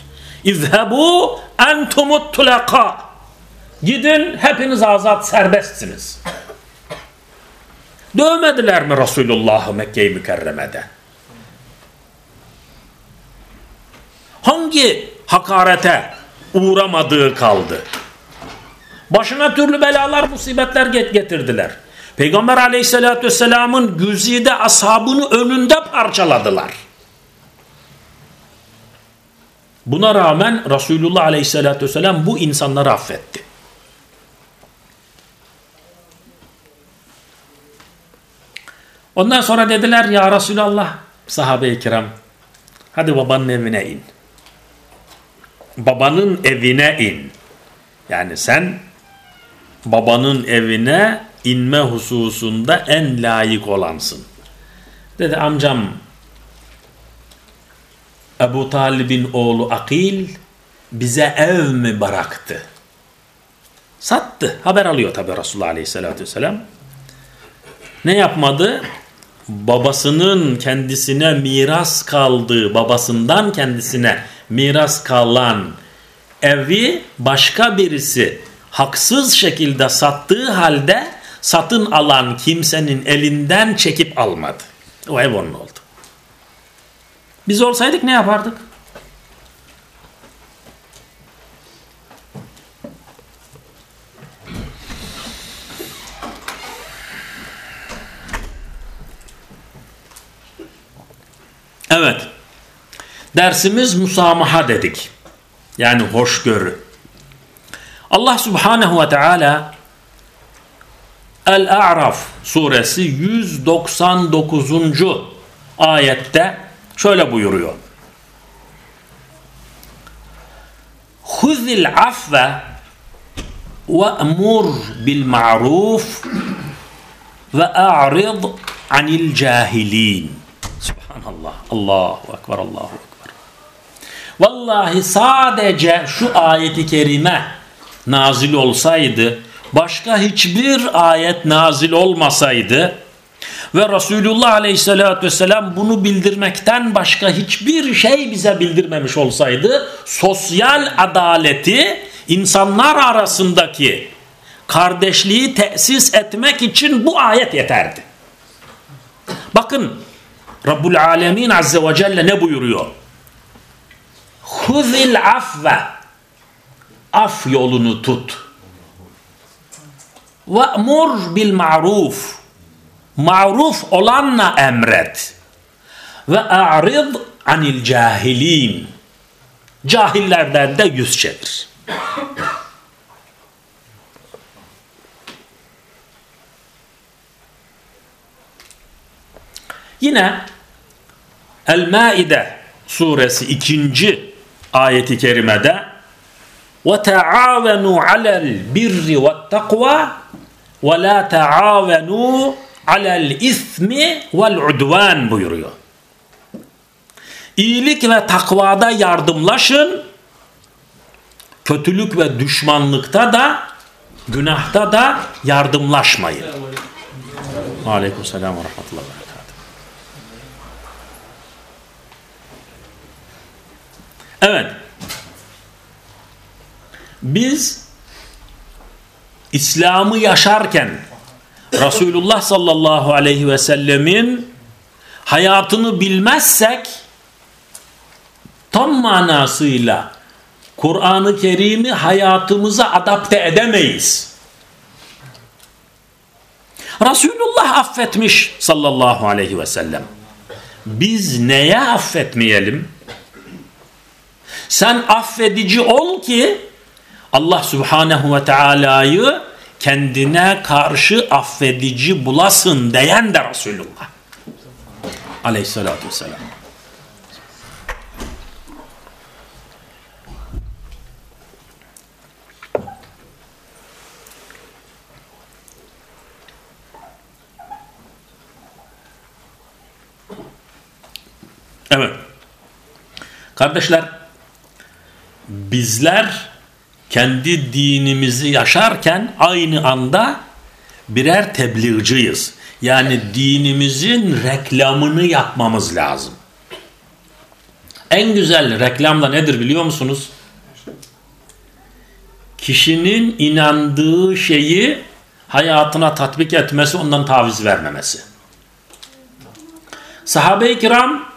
İzhebu entumut tulaka. Gidin hepiniz azat serbestsiniz. Dövmediler mi Resulullah'ı Mekke-i Mükerreme'de? Hangi hakarete uğramadığı kaldı? Başına türlü belalar, musibetler getirdiler. Peygamber aleyhissalatü vesselamın güzide ashabını önünde parçaladılar. Buna rağmen Resulullah Aleyhisselatü Vesselam bu insanları affetti. Ondan sonra dediler ya Resulallah sahabe-i kiram hadi babanın evine in. Babanın evine in. Yani sen babanın evine inme hususunda en layık olansın. Dedi amcam Ebu Talib'in oğlu Akil bize ev mi bıraktı? Sattı. Haber alıyor tabi Resulullah Aleyhisselatü Vesselam. Ne yapmadı? Babasının kendisine miras kaldığı, babasından kendisine miras kalan evi başka birisi haksız şekilde sattığı halde satın alan kimsenin elinden çekip almadı. O ev onun oldu. Biz olsaydık ne yapardık? Evet. Dersimiz musamaha dedik. Yani hoşgörü. Allah Subhanahu ve Teala El-A'raf suresi 199. ayette şöyle buyuruyor. Huzil afve ve emur bil ma'ruf ve a'rid anil cahilin. Subhanallah. Allahu Ekber, Allahu Ekber. Vallahi sadece şu ayeti kerime nazil olsaydı, başka hiçbir ayet nazil olmasaydı ve Resulullah Aleyhisselatü Vesselam bunu bildirmekten başka hiçbir şey bize bildirmemiş olsaydı, sosyal adaleti insanlar arasındaki kardeşliği tesis etmek için bu ayet yeterdi. Bakın Rabbul Alemin Azze ve Celle ne buyuruyor? Huzil afve af yolunu tut. Ve'mur bil ma'ruf maruf olanla emret. Ve a'rid anil cahilin cahillerden de yüz çevir. Yine El-Maide suresi ikinci ayeti kerimede ve taavenu alel birri ve takva ve la taavenu alel ismi vel udvan buyuruyor. İyilik ve takvada yardımlaşın. Kötülük ve düşmanlıkta da günahta da yardımlaşmayın. Aleyküm selam ve rahmetullah ve Evet. Biz İslam'ı yaşarken Resulullah sallallahu aleyhi ve sellemin hayatını bilmezsek tam manasıyla Kur'an-ı Kerim'i hayatımıza adapte edemeyiz. Resulullah affetmiş sallallahu aleyhi ve sellem. Biz neye affetmeyelim? Sen affedici ol ki Allah subhanehu ve teala'yı kendine karşı affedici bulasın diyen de Resulullah. Aleyhissalatü vesselam. Evet. Kardeşler bizler kendi dinimizi yaşarken aynı anda birer tebliğciyiz. Yani dinimizin reklamını yapmamız lazım. En güzel reklam da nedir biliyor musunuz? Kişinin inandığı şeyi hayatına tatbik etmesi, ondan taviz vermemesi. Sahabe-i kiram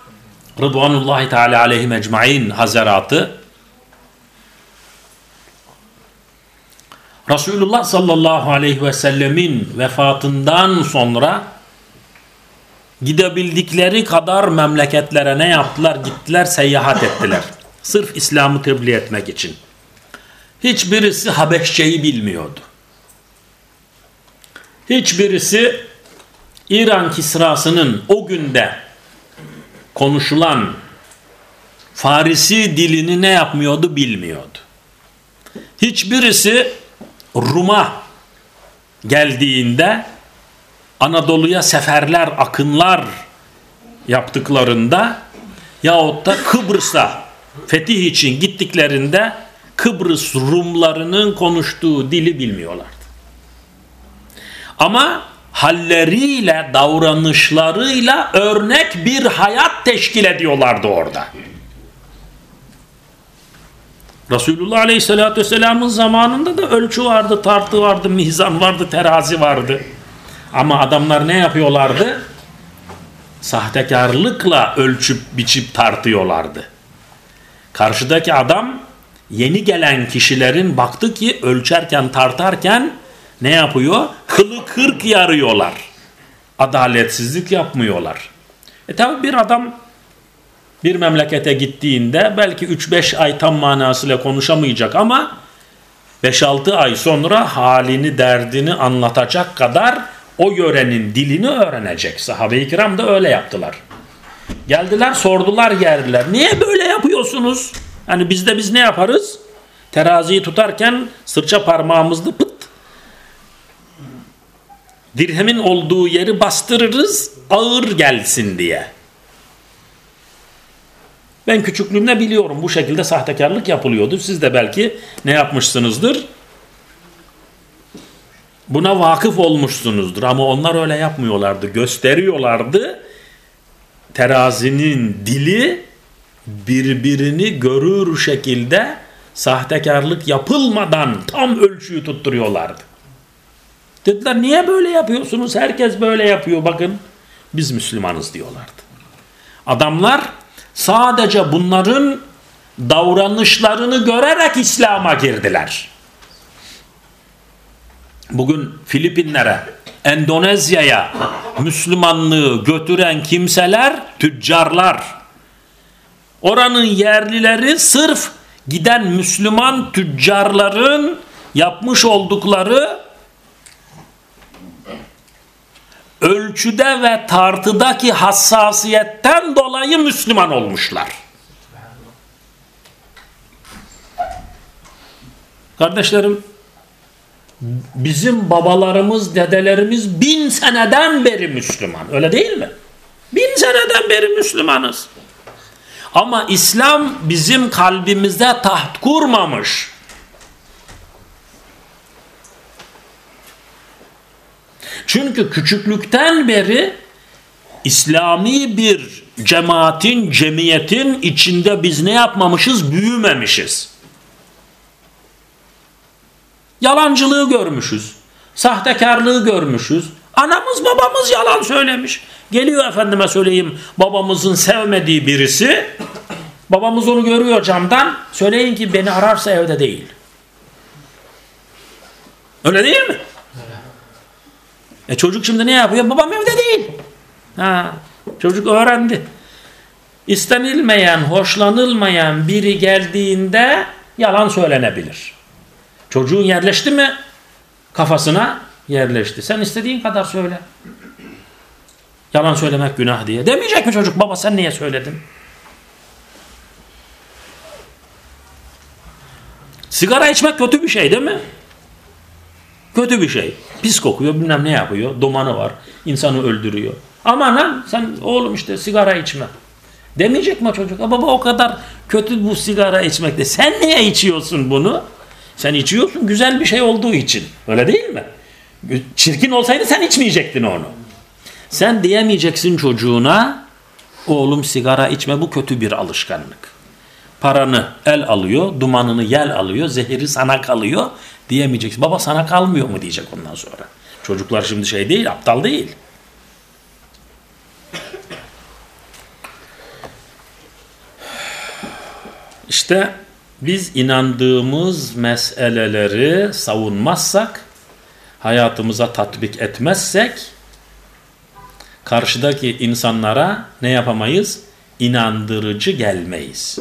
Rıdvanullahi Teala aleyhim ecmain hazaratı Resulullah sallallahu aleyhi ve sellemin vefatından sonra gidebildikleri kadar memleketlere ne yaptılar? Gittiler seyahat ettiler. Sırf İslam'ı tebliğ etmek için. Hiçbirisi Habeşçe'yi bilmiyordu. Hiçbirisi İran Kisrası'nın o günde konuşulan Farisi dilini ne yapmıyordu bilmiyordu. Hiçbirisi Rum'a geldiğinde Anadolu'ya seferler, akınlar yaptıklarında yahut da Kıbrıs'a fetih için gittiklerinde Kıbrıs Rumlarının konuştuğu dili bilmiyorlardı. Ama halleriyle, davranışlarıyla örnek bir hayat teşkil ediyorlardı orada. Resulullah Aleyhisselatü Vesselam'ın zamanında da ölçü vardı, tartı vardı, mizan vardı, terazi vardı. Ama adamlar ne yapıyorlardı? Sahtekarlıkla ölçüp biçip tartıyorlardı. Karşıdaki adam yeni gelen kişilerin baktı ki ölçerken tartarken ne yapıyor? Kılı kırk yarıyorlar. Adaletsizlik yapmıyorlar. E tabi bir adam bir memlekete gittiğinde belki 3-5 ay tam manasıyla konuşamayacak ama 5-6 ay sonra halini derdini anlatacak kadar o yörenin dilini öğrenecek. Sahabe-i kiram da öyle yaptılar. Geldiler sordular yerliler. Niye böyle yapıyorsunuz? Hani bizde biz ne yaparız? Teraziyi tutarken sırça parmağımızda pıt dirhemin olduğu yeri bastırırız ağır gelsin diye. Ben küçüklüğümde biliyorum bu şekilde sahtekarlık yapılıyordu. Siz de belki ne yapmışsınızdır? Buna vakıf olmuşsunuzdur ama onlar öyle yapmıyorlardı. Gösteriyorlardı. Terazinin dili birbirini görür şekilde sahtekarlık yapılmadan tam ölçüyü tutturuyorlardı. Dediler niye böyle yapıyorsunuz? Herkes böyle yapıyor bakın. Biz Müslümanız diyorlardı. Adamlar sadece bunların davranışlarını görerek İslam'a girdiler. Bugün Filipinlere, Endonezya'ya Müslümanlığı götüren kimseler tüccarlar. Oranın yerlileri sırf giden Müslüman tüccarların yapmış oldukları ölçüde ve tartıdaki hassasiyetten dolayı Müslüman olmuşlar. Kardeşlerim bizim babalarımız, dedelerimiz bin seneden beri Müslüman. Öyle değil mi? Bin seneden beri Müslümanız. Ama İslam bizim kalbimizde taht kurmamış. Çünkü küçüklükten beri İslami bir cemaatin, cemiyetin içinde biz ne yapmamışız? Büyümemişiz. Yalancılığı görmüşüz. Sahtekarlığı görmüşüz. Anamız babamız yalan söylemiş. Geliyor efendime söyleyeyim babamızın sevmediği birisi. Babamız onu görüyor camdan. Söyleyin ki beni ararsa evde değil. Öyle değil mi? E çocuk şimdi ne yapıyor? Babam evde değil. Ha, çocuk öğrendi. İstenilmeyen, hoşlanılmayan biri geldiğinde yalan söylenebilir. Çocuğun yerleşti mi kafasına? Yerleşti. Sen istediğin kadar söyle. Yalan söylemek günah diye. Demeyecek mi çocuk? Baba sen niye söyledin? Sigara içmek kötü bir şey değil mi? Kötü bir şey. Pis kokuyor bilmem ne yapıyor. Dumanı var. İnsanı öldürüyor. Aman lan sen oğlum işte sigara içme. Demeyecek mi çocuk? Baba o kadar kötü bu sigara içmekte. Sen niye içiyorsun bunu? Sen içiyorsun güzel bir şey olduğu için. Öyle değil mi? Çirkin olsaydı sen içmeyecektin onu. Sen diyemeyeceksin çocuğuna oğlum sigara içme bu kötü bir alışkanlık. Paranı el alıyor, dumanını yel alıyor, zehiri sana kalıyor diyemeyeceksin. Baba sana kalmıyor mu diyecek ondan sonra. Çocuklar şimdi şey değil, aptal değil. İşte biz inandığımız meseleleri savunmazsak, hayatımıza tatbik etmezsek, karşıdaki insanlara ne yapamayız? İnandırıcı gelmeyiz.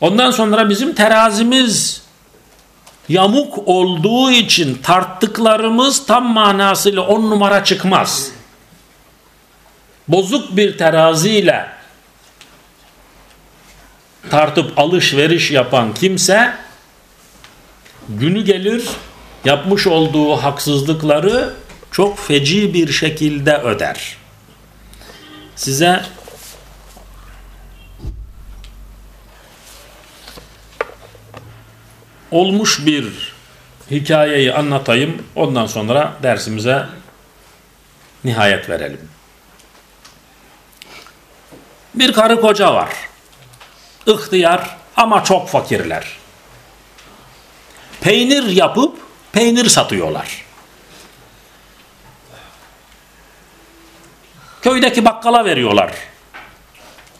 Ondan sonra bizim terazimiz yamuk olduğu için tarttıklarımız tam manasıyla on numara çıkmaz. Bozuk bir teraziyle tartıp alışveriş yapan kimse günü gelir yapmış olduğu haksızlıkları çok feci bir şekilde öder. Size olmuş bir hikayeyi anlatayım. Ondan sonra dersimize nihayet verelim. Bir karı koca var. İhtiyar ama çok fakirler. Peynir yapıp peynir satıyorlar. Köydeki bakkala veriyorlar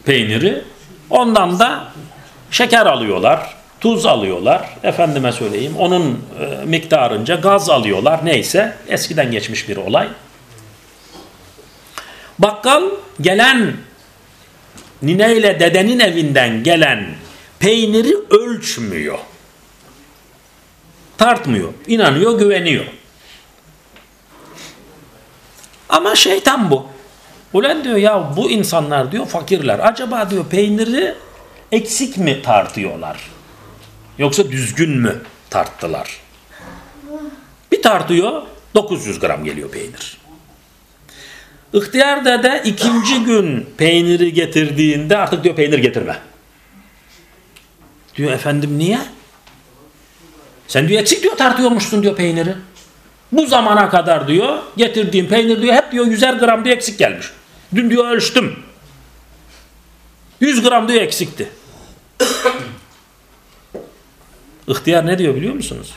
peyniri. Ondan da şeker alıyorlar, tuz alıyorlar. Efendime söyleyeyim onun e, miktarınca gaz alıyorlar. Neyse eskiden geçmiş bir olay. Bakkal gelen nineyle dedenin evinden gelen peyniri ölçmüyor. Tartmıyor. inanıyor, güveniyor. Ama şeytan bu. Ulan diyor ya bu insanlar diyor fakirler. Acaba diyor peyniri eksik mi tartıyorlar? Yoksa düzgün mü tarttılar? Bir tartıyor 900 gram geliyor peynir. İhtiyar dede ikinci gün peyniri getirdiğinde artık diyor peynir getirme. Diyor efendim niye? Sen diyor eksik diyor tartıyormuşsun diyor peyniri. Bu zamana kadar diyor getirdiğim peynir diyor hep diyor 100'er gram diyor eksik gelmiş. Dün diyor ölçtüm. 100 gram diyor eksikti. İhtiyar ne diyor biliyor musunuz?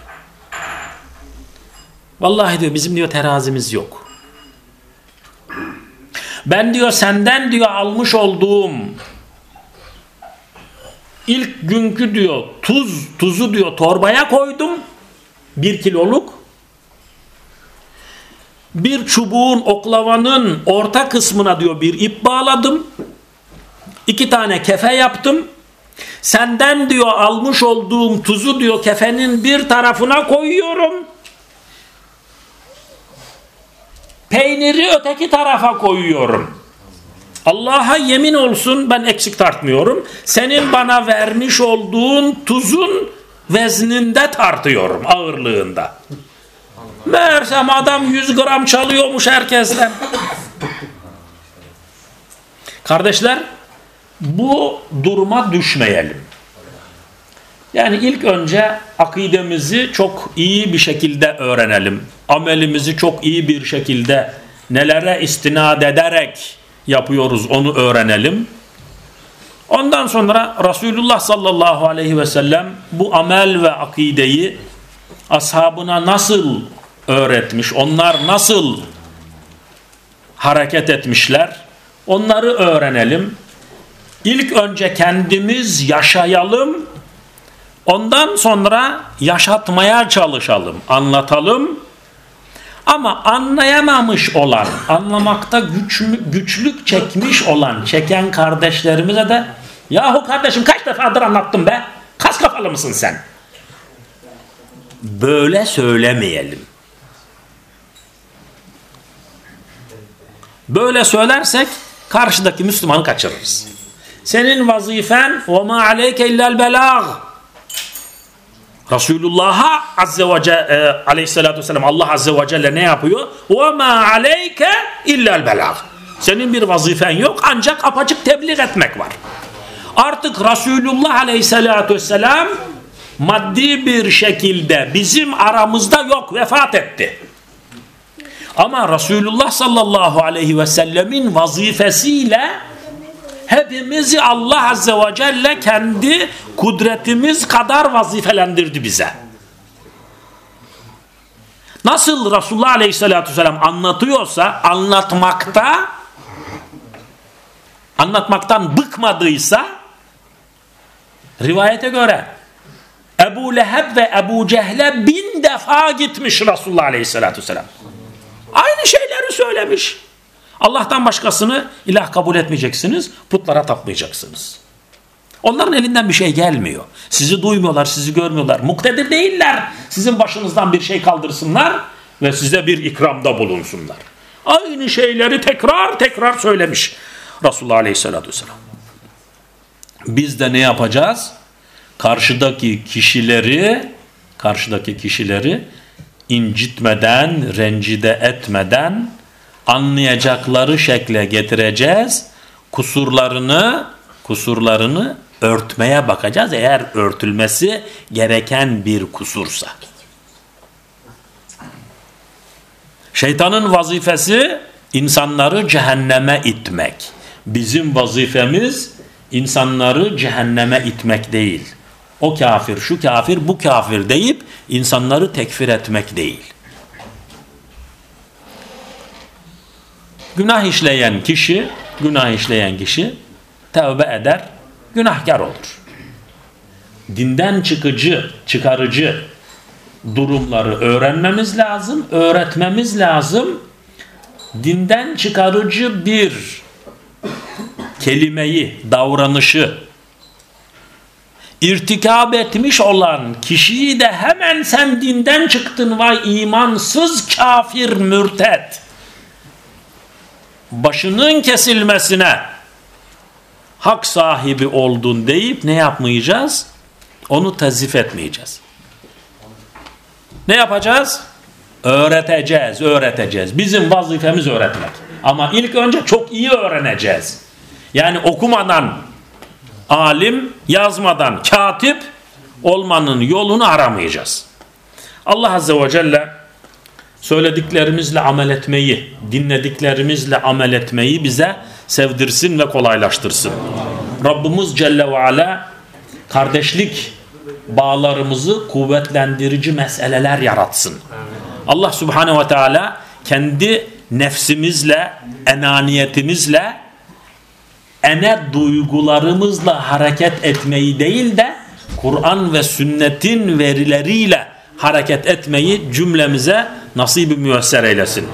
Vallahi diyor bizim diyor terazimiz yok. Ben diyor senden diyor almış olduğum ilk günkü diyor tuz tuzu diyor torbaya koydum. Bir kiloluk. Bir çubuğun oklavanın orta kısmına diyor bir ip bağladım. İki tane kefe yaptım. Senden diyor almış olduğum tuzu diyor kefenin bir tarafına koyuyorum. Peyniri öteki tarafa koyuyorum. Allah'a yemin olsun ben eksik tartmıyorum. Senin bana vermiş olduğun tuzun vezninde tartıyorum ağırlığında. Meğersem adam 100 gram çalıyormuş herkesten. Kardeşler bu duruma düşmeyelim. Yani ilk önce akidemizi çok iyi bir şekilde öğrenelim. Amelimizi çok iyi bir şekilde nelere istinad ederek yapıyoruz onu öğrenelim. Ondan sonra Resulullah sallallahu aleyhi ve sellem bu amel ve akideyi ashabına nasıl öğretmiş, onlar nasıl hareket etmişler onları öğrenelim. İlk önce kendimiz yaşayalım. Ondan sonra yaşatmaya çalışalım, anlatalım. Ama anlayamamış olan, anlamakta güç, güçlük çekmiş olan, çeken kardeşlerimize de yahu kardeşim kaç defadır anlattım be? Kas kafalı mısın sen? Böyle söylemeyelim. Böyle söylersek karşıdaki Müslümanı kaçırırız. Senin vazifen وَمَا عَلَيْكَ اِلَّا الْبَلَاغِ Resulullah'a azze ve celle e, aleyhissalatü vesselam Allah azze ve celle ne yapıyor? وَمَا عَلَيْكَ اِلَّا الْبَلَاغِ Senin bir vazifen yok ancak apaçık tebliğ etmek var. Artık Resulullah aleyhissalatü vesselam maddi bir şekilde bizim aramızda yok vefat etti. Ama Resulullah sallallahu aleyhi ve sellemin vazifesiyle hepimizi Allah azze ve celle kendi kudretimiz kadar vazifelendirdi bize. Nasıl Resulullah aleyhissalatü vesselam anlatıyorsa anlatmakta anlatmaktan bıkmadıysa rivayete göre Ebu Leheb ve Ebu Cehle bin defa gitmiş Resulullah aleyhissalatü vesselam. Aynı şeyleri söylemiş. Allah'tan başkasını ilah kabul etmeyeceksiniz, putlara tapmayacaksınız. Onların elinden bir şey gelmiyor. Sizi duymuyorlar, sizi görmüyorlar. Muktedir değiller. Sizin başınızdan bir şey kaldırsınlar ve size bir ikramda bulunsunlar. Aynı şeyleri tekrar tekrar söylemiş Resulullah Aleyhisselatü Vesselam. Biz de ne yapacağız? Karşıdaki kişileri karşıdaki kişileri incitmeden, rencide etmeden anlayacakları şekle getireceğiz. Kusurlarını kusurlarını örtmeye bakacağız eğer örtülmesi gereken bir kusursa. Şeytanın vazifesi insanları cehenneme itmek. Bizim vazifemiz insanları cehenneme itmek değil. O kafir, şu kafir, bu kafir deyip insanları tekfir etmek değil. Günah işleyen kişi, günah işleyen kişi tevbe eder, günahkar olur. Dinden çıkıcı, çıkarıcı durumları öğrenmemiz lazım, öğretmemiz lazım. Dinden çıkarıcı bir kelimeyi, davranışı irtikab etmiş olan kişiyi de hemen sen dinden çıktın vay imansız kafir mürtet başının kesilmesine hak sahibi oldun deyip ne yapmayacağız? Onu tezif etmeyeceğiz. Ne yapacağız? Öğreteceğiz, öğreteceğiz. Bizim vazifemiz öğretmek. Ama ilk önce çok iyi öğreneceğiz. Yani okumadan alim, yazmadan katip olmanın yolunu aramayacağız. Allah Azze ve Celle söylediklerimizle amel etmeyi, dinlediklerimizle amel etmeyi bize sevdirsin ve kolaylaştırsın. Rabbimiz Celle ve Ala kardeşlik bağlarımızı kuvvetlendirici meseleler yaratsın. Allah Subhanahu ve Teala kendi nefsimizle, enaniyetimizle, ene duygularımızla hareket etmeyi değil de Kur'an ve sünnetin verileriyle hareket etmeyi cümlemize nasip-i müesser eylesin.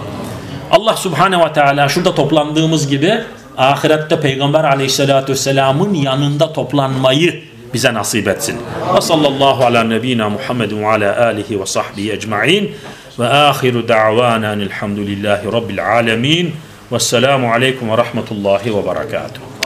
Allah Subhanahu ve Teala şurada toplandığımız gibi ahirette Peygamber aleyhissalatü vesselamın yanında toplanmayı bize nasip etsin. Ve sallallahu ala nebina Muhammedin ve ala alihi ve sahbihi ecma'in ve ahiru da'vana elhamdülillahi rabbil alemin ve selamu aleyküm ve rahmetullahi ve berekatuhu.